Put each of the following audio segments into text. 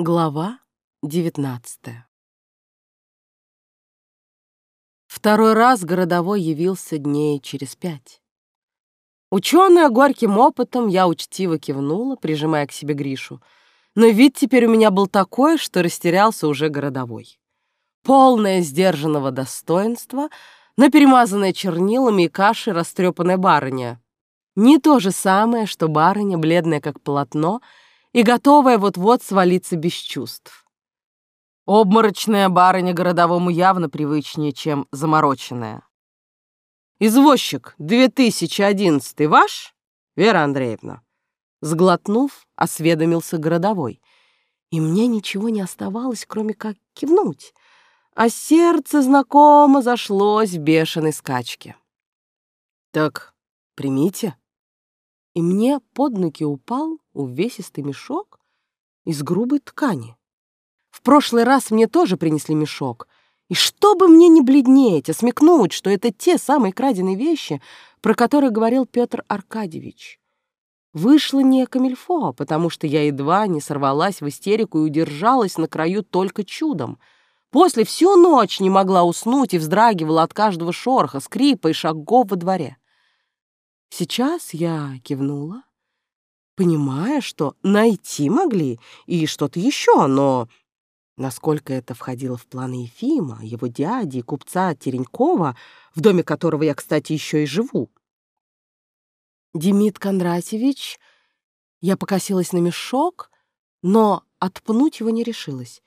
Глава девятнадцатая Второй раз городовой явился дней через пять. Ученая горьким опытом, я учтиво кивнула, прижимая к себе Гришу. Но вид теперь у меня был такой, что растерялся уже городовой. Полное сдержанного достоинства, но перемазанная чернилами и кашей растрепанная барыня. Не то же самое, что барыня, бледная как полотно, — и готовая вот-вот свалиться без чувств. Обморочная барыня городовому явно привычнее, чем замороченная. «Извозчик, 2011 ваш, Вера Андреевна?» Сглотнув, осведомился городовой. И мне ничего не оставалось, кроме как кивнуть, а сердце знакомо зашлось в бешеной скачке. «Так примите», и мне под ноги упал увесистый мешок из грубой ткани. В прошлый раз мне тоже принесли мешок, и чтобы мне не бледнеть, а смекнуть, что это те самые краденые вещи, про которые говорил Петр Аркадьевич. Вышло не камильфо, потому что я едва не сорвалась в истерику и удержалась на краю только чудом. После всю ночь не могла уснуть и вздрагивала от каждого шороха, скрипа и шагов во дворе. Сейчас я кивнула, понимая, что найти могли и что-то еще, но насколько это входило в планы Ефима, его дяди купца Теренькова, в доме которого я, кстати, еще и живу. Демид Кондратьевич, я покосилась на мешок, но отпнуть его не решилась.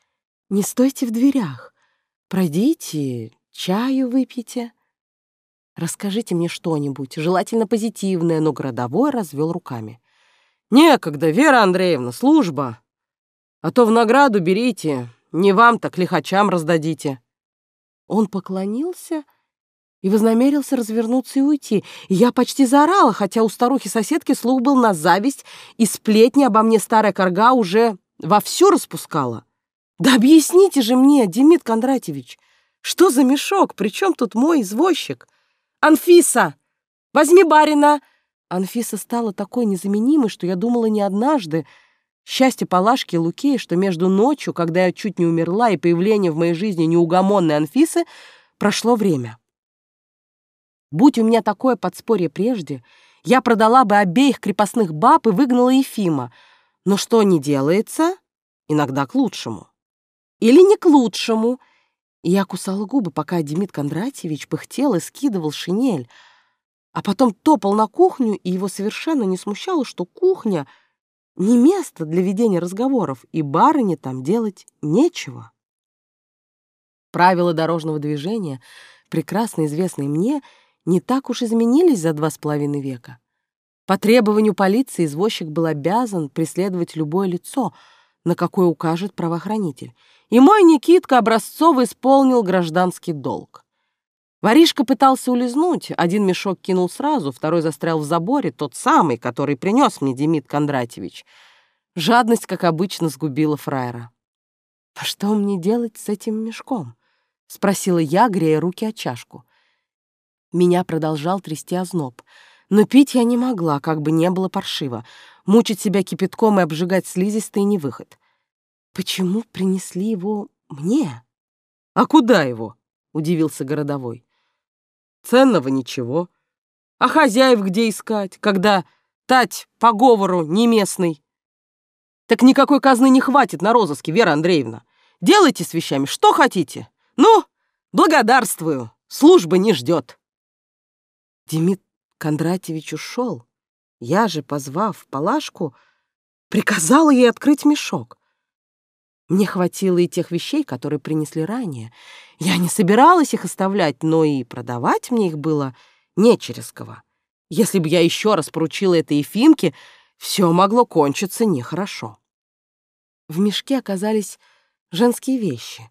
Не стойте в дверях, пройдите, чаю выпейте. Расскажите мне что-нибудь, желательно позитивное, но городовой развел руками. Некогда, Вера Андреевна, служба. А то в награду берите, не вам, так лихачам раздадите. Он поклонился и вознамерился развернуться и уйти. И я почти заорала, хотя у старухи-соседки слух был на зависть, и сплетни обо мне старая корга уже вовсю распускала. Да объясните же мне, Демид Кондратьевич, что за мешок, при чем тут мой извозчик? «Анфиса! Возьми барина!» Анфиса стала такой незаменимой, что я думала не однажды. Счастье Палашки и Лукея, что между ночью, когда я чуть не умерла, и появлением в моей жизни неугомонной Анфисы, прошло время. Будь у меня такое подспорье прежде, я продала бы обеих крепостных баб и выгнала Ефима. Но что не делается, иногда к лучшему. Или не к лучшему — я кусала губы, пока Демид Кондратьевич пыхтел и скидывал шинель, а потом топал на кухню, и его совершенно не смущало, что кухня — не место для ведения разговоров, и барыне там делать нечего. Правила дорожного движения, прекрасно известные мне, не так уж изменились за два с половиной века. По требованию полиции извозчик был обязан преследовать любое лицо, на какое укажет правоохранитель — и мой Никитка образцово исполнил гражданский долг. Воришка пытался улизнуть, один мешок кинул сразу, второй застрял в заборе, тот самый, который принес мне Демид Кондратьевич. Жадность, как обычно, сгубила фраера. «А что мне делать с этим мешком?» — спросила я, грея руки о чашку. Меня продолжал трясти озноб. Но пить я не могла, как бы не было паршиво. Мучить себя кипятком и обжигать слизистый не выход. Почему принесли его мне? А куда его? Удивился городовой. Ценного ничего. А хозяев где искать, когда тать по говору не местный? Так никакой казны не хватит на розыске, Вера Андреевна. Делайте с вещами что хотите. Ну, благодарствую, служба не ждет. Демид Кондратьевич ушел. Я же, позвав Палашку, приказала ей открыть мешок. Мне хватило и тех вещей, которые принесли ранее. Я не собиралась их оставлять, но и продавать мне их было не через кого. Если бы я еще раз поручила это Ефимке, все могло кончиться нехорошо. В мешке оказались женские вещи,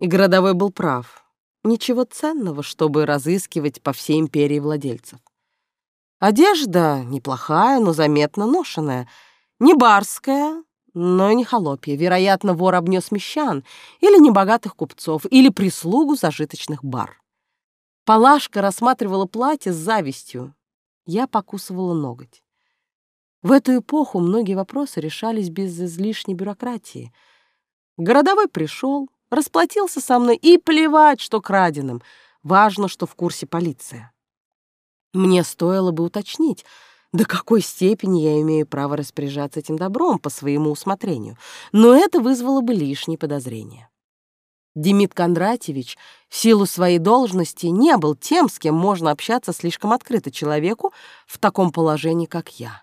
и городовой был прав. Ничего ценного, чтобы разыскивать по всей империи владельцев. Одежда неплохая, но заметно ношенная, не барская, но и не холопья. Вероятно, вор обнес мещан или небогатых купцов, или прислугу зажиточных бар. Палашка рассматривала платье с завистью. Я покусывала ноготь. В эту эпоху многие вопросы решались без излишней бюрократии. Городовой пришел, расплатился со мной и плевать, что краденым. Важно, что в курсе полиция. Мне стоило бы уточнить, до какой степени я имею право распоряжаться этим добром по своему усмотрению, но это вызвало бы лишние подозрения. Демид Кондратьевич в силу своей должности не был тем, с кем можно общаться слишком открыто человеку в таком положении, как я.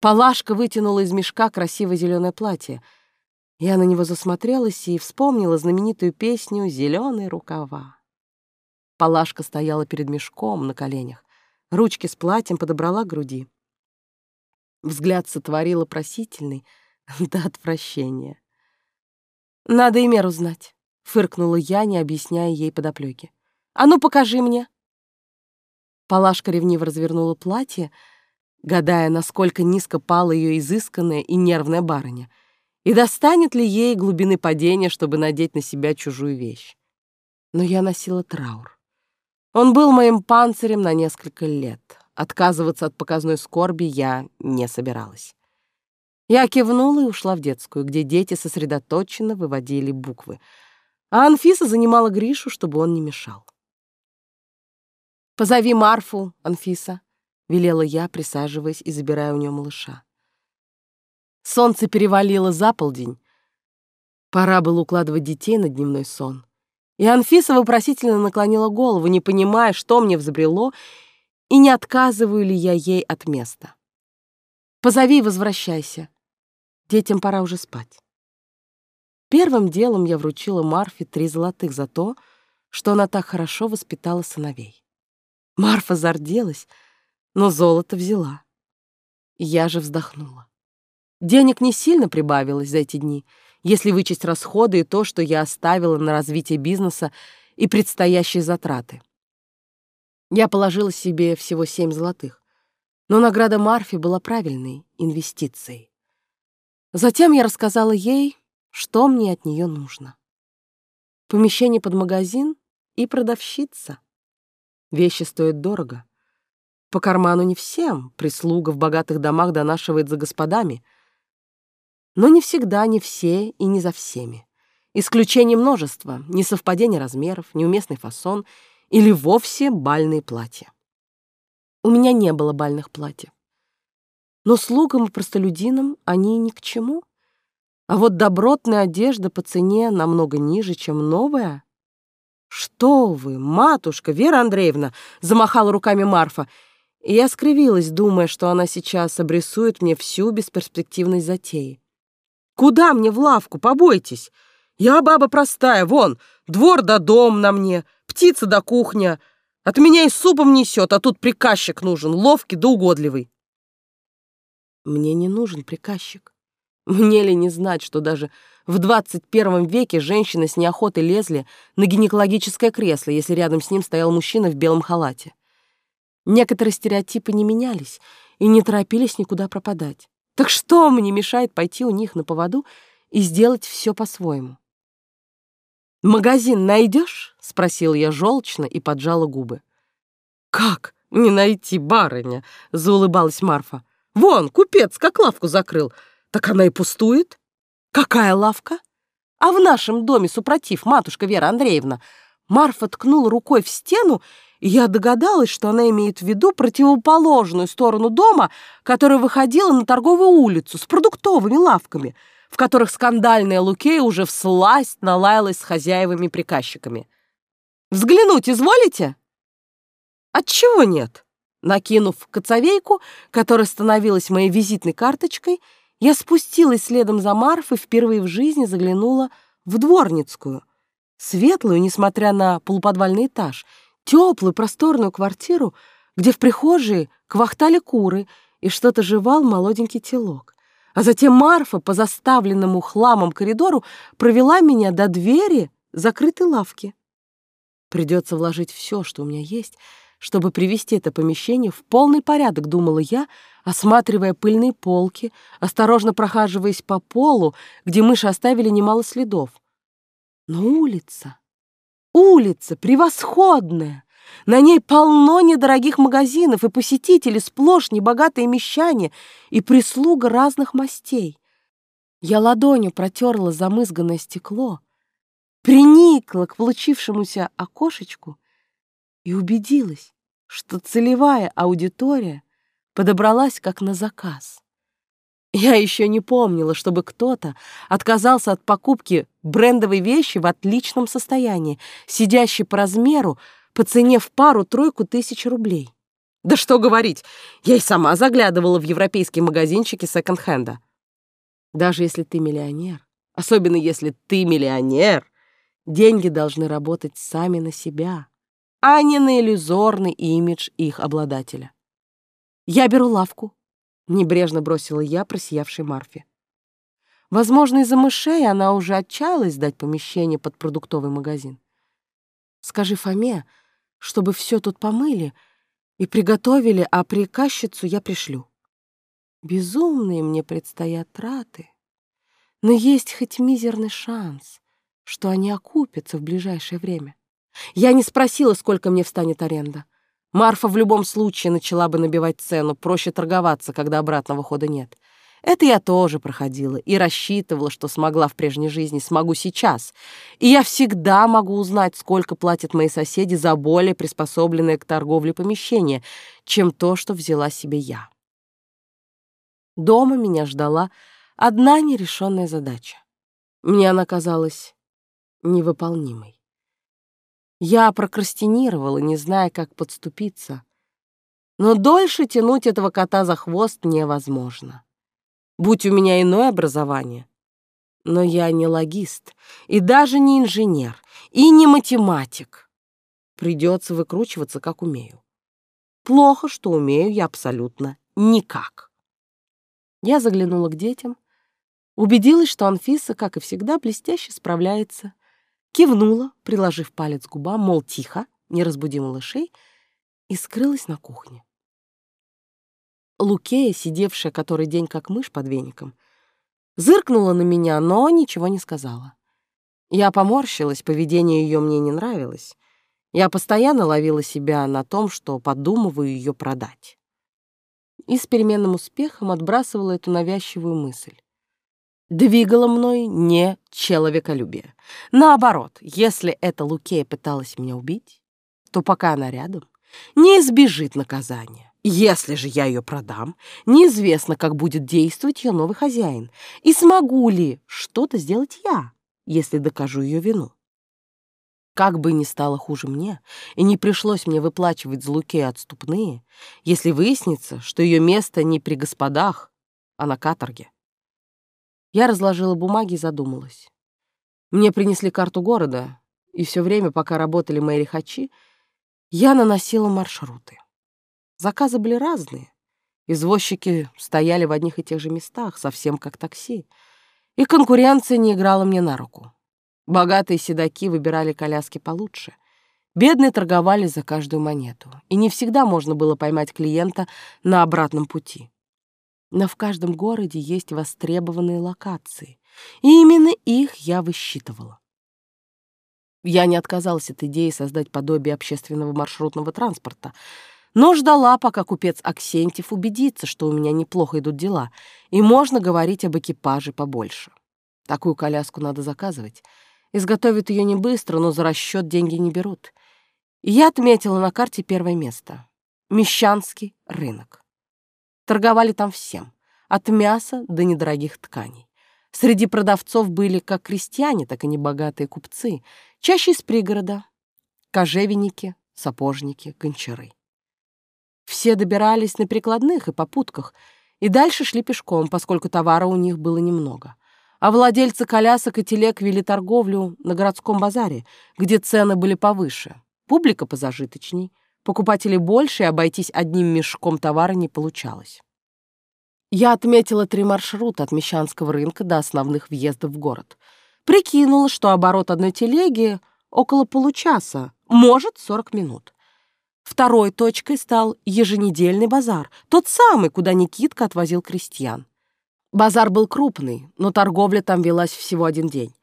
Палашка вытянула из мешка красивое зеленое платье. Я на него засмотрелась и вспомнила знаменитую песню «Зеленые рукава». Палашка стояла перед мешком на коленях, ручки с платьем подобрала к груди. Взгляд сотворила просительный до отвращения. «Надо и меру знать», — фыркнула я, не объясняя ей подоплеки. «А ну, покажи мне!» Палашка ревниво развернула платье, гадая, насколько низко пала ее изысканная и нервная барыня, и достанет ли ей глубины падения, чтобы надеть на себя чужую вещь. Но я носила траур. Он был моим панцирем на несколько лет. Отказываться от показной скорби я не собиралась. Я кивнула и ушла в детскую, где дети сосредоточенно выводили буквы, а Анфиса занимала Гришу, чтобы он не мешал. «Позови Марфу, Анфиса», велела я, присаживаясь и забирая у нее малыша. Солнце перевалило за полдень. Пора было укладывать детей на дневной сон. И Анфиса вопросительно наклонила голову, не понимая, что мне взбрело, и не отказываю ли я ей от места. «Позови и возвращайся. Детям пора уже спать». Первым делом я вручила Марфе три золотых за то, что она так хорошо воспитала сыновей. Марфа зарделась, но золото взяла. Я же вздохнула. Денег не сильно прибавилось за эти дни, если вычесть расходы и то, что я оставила на развитие бизнеса и предстоящие затраты. Я положила себе всего семь золотых, но награда Марфи была правильной инвестицией. Затем я рассказала ей, что мне от нее нужно. Помещение под магазин и продавщица. Вещи стоят дорого. По карману не всем, прислуга в богатых домах донашивает за господами. Но не всегда, не все и не за всеми. Исключений множество, несовпадение размеров, неуместный фасон или вовсе бальные платья. У меня не было бальных платьев. Но слугам и простолюдинам они ни к чему. А вот добротная одежда по цене намного ниже, чем новая. «Что вы, матушка, Вера Андреевна!» — замахала руками Марфа — и я скривилась, думая, что она сейчас обрисует мне всю бесперспективность затеи. «Куда мне в лавку? Побойтесь! Я баба простая, вон, двор да дом на мне, птица да кухня. От меня и супом несет, а тут приказчик нужен, ловкий да угодливый». Мне не нужен приказчик. Мне ли не знать, что даже в 21 веке женщины с неохотой лезли на гинекологическое кресло, если рядом с ним стоял мужчина в белом халате. Некоторые стереотипы не менялись и не торопились никуда пропадать. Так что мне мешает пойти у них на поводу и сделать все по-своему? «Магазин найдешь?» — спросил я желчно и поджала губы. «Как не найти, барыня?» — заулыбалась Марфа. «Вон, купец как лавку закрыл. Так она и пустует». «Какая лавка?» «А в нашем доме, супротив, матушка Вера Андреевна». Марфа ткнула рукой в стену я догадалась, что она имеет в виду противоположную сторону дома, которая выходила на торговую улицу с продуктовыми лавками, в которых скандальная Лукея уже всласть налаялась с хозяевами-приказчиками. «Взглянуть изволите?» «Отчего нет?» Накинув коцовейку, которая становилась моей визитной карточкой, я спустилась следом за Марфой, впервые в жизни заглянула в дворницкую, светлую, несмотря на полуподвальный этаж — теплую просторную квартиру, где в прихожей квахтали куры и что-то жевал молоденький телок. А затем Марфа по заставленному хламом коридору провела меня до двери закрытой лавки. Придется вложить все, что у меня есть, чтобы привести это помещение в полный порядок, думала я, осматривая пыльные полки, осторожно прохаживаясь по полу, где мыши оставили немало следов. Но улица... Улица превосходная. На ней полно недорогих магазинов, и посетители сплошь небогатые мещане и прислуга разных мастей. Я ладонью протерла замызганное стекло, приникла к получившемуся окошечку и убедилась, что целевая аудитория подобралась как на заказ. Я еще не помнила, чтобы кто-то отказался от покупки брендовой вещи в отличном состоянии, сидящей по размеру, по цене в пару-тройку тысяч рублей. Да что говорить, я и сама заглядывала в европейские магазинчики секонд-хенда. Даже если ты миллионер, особенно если ты миллионер, деньги должны работать сами на себя, а не на иллюзорный имидж их обладателя. Я беру лавку, небрежно бросила я просиявшей Марфе. Возможно, из-за мышей она уже отчаялась сдать помещение под продуктовый магазин. Скажи Фоме, чтобы все тут помыли и приготовили, а приказчицу я пришлю. Безумные мне предстоят траты, но есть хоть мизерный шанс, что они окупятся в ближайшее время. Я не спросила, сколько мне встанет аренда. Марфа в любом случае начала бы набивать цену, проще торговаться, когда обратного хода нет. Это я тоже проходила и рассчитывала, что смогла в прежней жизни, смогу сейчас. И я всегда могу узнать, сколько платят мои соседи за более приспособленное к торговле помещение, чем то, что взяла себе я. Дома меня ждала одна нерешенная задача. Мне она казалась невыполнимой. Я прокрастинировала, не зная, как подступиться. Но дольше тянуть этого кота за хвост невозможно. Будь у меня иное образование. Но я не логист, и даже не инженер, и не математик. Придется выкручиваться, как умею. Плохо, что умею я абсолютно никак. Я заглянула к детям, убедилась, что Анфиса, как и всегда, блестяще справляется, кивнула, приложив палец к губам, мол, тихо, не разбуди малышей, и скрылась на кухне. Лукея, сидевшая который день как мышь под веником, зыркнула на меня, но ничего не сказала. Я поморщилась, поведение ее мне не нравилось. Я постоянно ловила себя на том, что подумываю ее продать и с переменным успехом отбрасывала эту навязчивую мысль. Двигало мной не человеколюбие. Наоборот, если эта Лукея пыталась меня убить, то пока она рядом, не избежит наказания. Если же я ее продам, неизвестно, как будет действовать ее новый хозяин, и смогу ли что-то сделать я, если докажу ее вину. Как бы ни стало хуже мне, и не пришлось мне выплачивать злуки отступные, если выяснится, что ее место не при господах, а на каторге. Я разложила бумаги и задумалась. Мне принесли карту города, и все время, пока работали мои лихачи, я наносила маршруты. Заказы были разные. Извозчики стояли в одних и тех же местах, совсем как такси. И конкуренция не играла мне на руку. Богатые седаки выбирали коляски получше. Бедные торговали за каждую монету, и не всегда можно было поймать клиента на обратном пути. Но в каждом городе есть востребованные локации, и именно их я высчитывала. Я не отказалась от идеи создать подобие общественного маршрутного транспорта, но ждала, пока купец Аксентьев убедится, что у меня неплохо идут дела, и можно говорить об экипаже побольше. Такую коляску надо заказывать — Изготовят ее не быстро, но за расчет деньги не берут. я отметила на карте первое место — Мещанский рынок. Торговали там всем, от мяса до недорогих тканей. Среди продавцов были как крестьяне, так и небогатые купцы, чаще из пригорода, кожевенники, сапожники, гончары. Все добирались на прикладных и попутках, и дальше шли пешком, поскольку товара у них было немного а владельцы колясок и телег вели торговлю на городском базаре, где цены были повыше, публика позажиточней, покупателей больше, и обойтись одним мешком товара не получалось. Я отметила три маршрута от Мещанского рынка до основных въездов в город. Прикинула, что оборот одной телеги около получаса, может, 40 минут. Второй точкой стал еженедельный базар, тот самый, куда Никитка отвозил крестьян. Базар был крупный, но торговля там велась всего один день.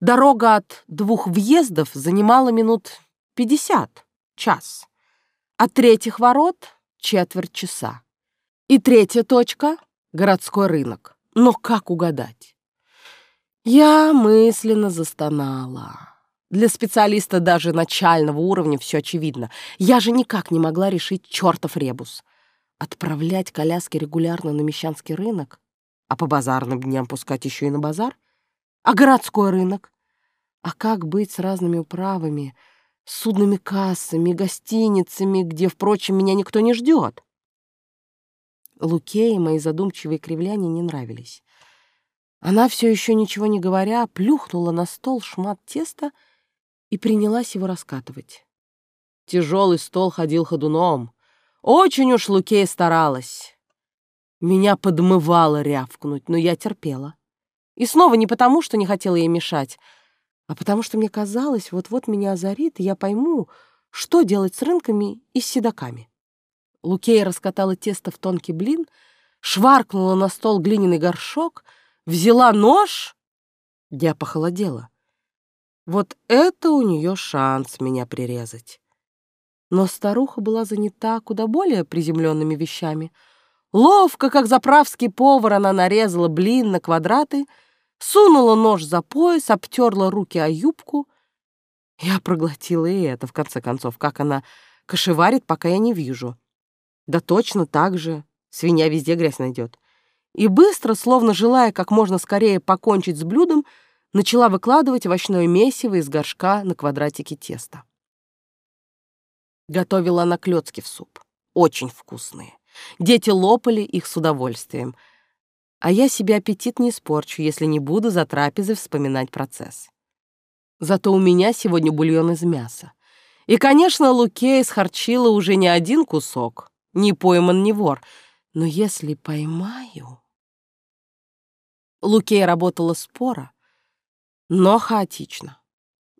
Дорога от двух въездов занимала минут пятьдесят, час. От третьих ворот — четверть часа. И третья точка — городской рынок. Но как угадать? Я мысленно застонала. Для специалиста даже начального уровня все очевидно. Я же никак не могла решить чертов ребус. Отправлять коляски регулярно на Мещанский рынок, а по базарным дням пускать еще и на базар? А городской рынок? А как быть с разными управами, судными кассами, гостиницами, где, впрочем, меня никто не ждет? Луке и мои задумчивые кривляния не нравились. Она все еще ничего не говоря, плюхнула на стол шмат теста — и принялась его раскатывать. Тяжелый стол ходил ходуном. Очень уж Лукея старалась. Меня подмывало рявкнуть, но я терпела. И снова не потому, что не хотела ей мешать, а потому что мне казалось, вот-вот меня озарит, и я пойму, что делать с рынками и с седоками. Лукея раскатала тесто в тонкий блин, шваркнула на стол глиняный горшок, взяла нож. Я похолодела. Вот это у нее шанс меня прирезать. Но старуха была занята куда более приземленными вещами. Ловко, как заправский повар, она нарезала блин на квадраты, сунула нож за пояс, обтерла руки о юбку. Я проглотила и это, в конце концов, как она кошеварит, пока я не вижу. Да точно так же. Свинья везде грязь найдет. И быстро, словно желая как можно скорее покончить с блюдом, начала выкладывать овощное месиво из горшка на квадратики теста. Готовила она клёцки в суп. Очень вкусные. Дети лопали их с удовольствием. А я себе аппетит не испорчу, если не буду за трапезой вспоминать процесс. Зато у меня сегодня бульон из мяса. И, конечно, Лукея схарчила уже не один кусок. Не пойман, не вор. Но если поймаю... Лукея работала спора, но хаотично.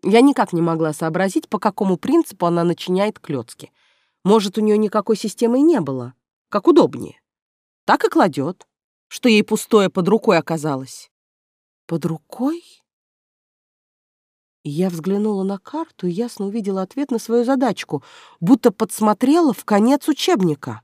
Я никак не могла сообразить, по какому принципу она начиняет клёцки. Может, у нее никакой системы и не было. Как удобнее. Так и кладет, что ей пустое под рукой оказалось. Под рукой? Я взглянула на карту и ясно увидела ответ на свою задачку, будто подсмотрела в конец учебника.